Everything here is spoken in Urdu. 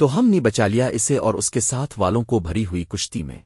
تو ہم نے بچا لیا اسے اور اس کے ساتھ والوں کو بھری ہوئی کشتی میں۔